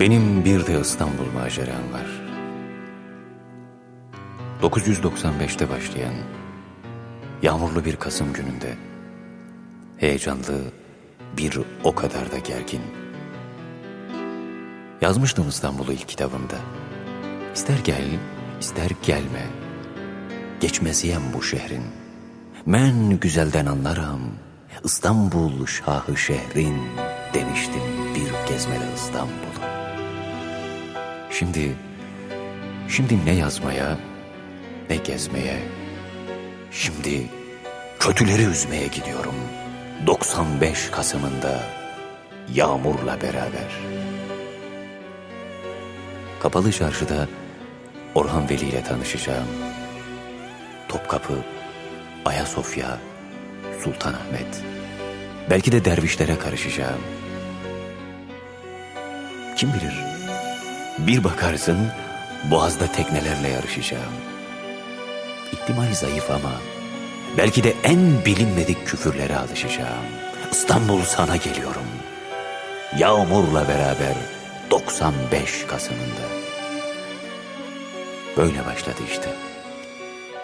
Benim bir de İstanbul maceram var. 995'te başlayan yağmurlu bir Kasım gününde heyecanlı bir o kadar da gergin. Yazmıştım İstanbul'u ilk kitabımda. İster gel, ister gelme. Geçmeziyem bu şehrin. Men güzelden anlarım. İstanbul şahı şehrin demiştim bir gezmede İstanbul'u. Şimdi, şimdi ne yazmaya, ne gezmeye, şimdi kötüleri üzmeye gidiyorum. 95 Kasım'ında yağmurla beraber. Kapalı çarşıda Orhan Veli ile tanışacağım. Topkapı, Ayasofya, Sultanahmet. Belki de dervişlere karışacağım. Kim bilir? Bir bakarsın boğazda teknelerle yarışacağım. İhtimal zayıf ama belki de en bilinmedik küfürlere alışacağım. İstanbul sana geliyorum. Yağmurla beraber 95 Kasım'ında. Böyle başladı işte.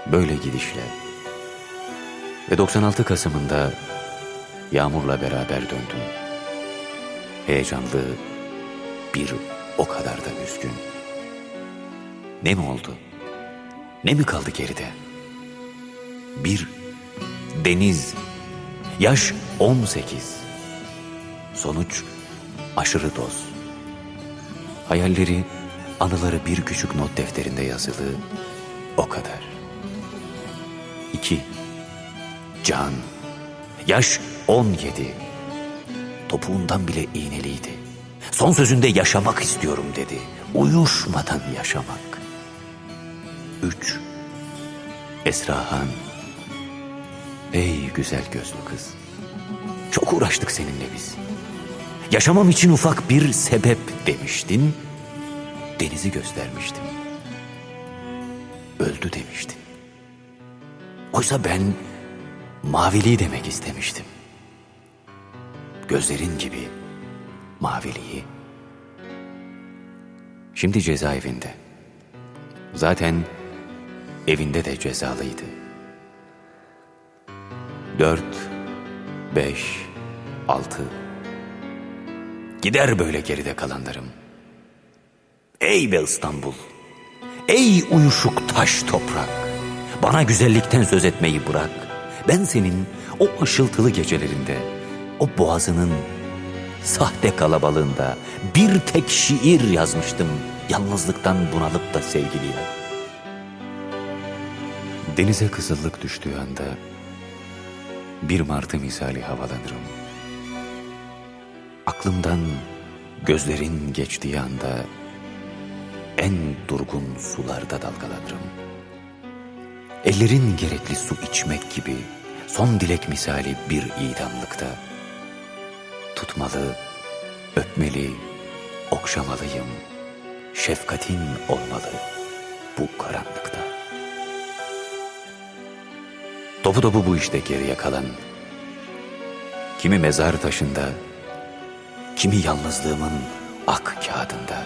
Böyle gidişle. Ve 96 Kasım'ında yağmurla beraber döndüm. Heyecanlı, bir o kadar da üzgün. Ne mi oldu? Ne mi kaldı geride? Bir, deniz, yaş 18. Sonuç aşırı doz. Hayalleri, anıları bir küçük not defterinde yazılı, o kadar. İki, can, yaş 17. Topuğundan bile iğneliydi. Son sözünde yaşamak istiyorum dedi. Uyuşmadan yaşamak. Üç, Esrahan. Ey güzel gözlü kız. Çok uğraştık seninle biz. Yaşamam için ufak bir sebep demiştin. Denizi göstermiştim. Öldü demiştin. Oysa ben maviliği demek istemiştim. Gözlerin gibi maviliği. Şimdi cezaevinde. Zaten evinde de cezalıydı. Dört, beş, altı. Gider böyle geride kalanlarım. Ey be İstanbul! Ey uyuşuk taş toprak! Bana güzellikten söz etmeyi bırak. Ben senin o ışıltılı gecelerinde, o boğazının sahte kalabalığında bir tek şiir yazmıştım yalnızlıktan bunalıp da sevgiliye. Denize kızıllık düştüğü anda bir martı misali havalanırım. Aklımdan gözlerin geçtiği anda en durgun sularda dalgalanırım. Ellerin gerekli su içmek gibi son dilek misali bir idamlıkta. Tutmalı, öpmeli, okşamalıyım. Şefkatin olmalı bu karanlıkta. Topu topu bu işte geriye kalan. Kimi mezar taşında, kimi yalnızlığımın ak kağıdında.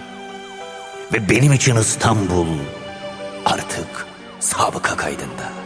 Ve benim için İstanbul artık sabıka kaydında.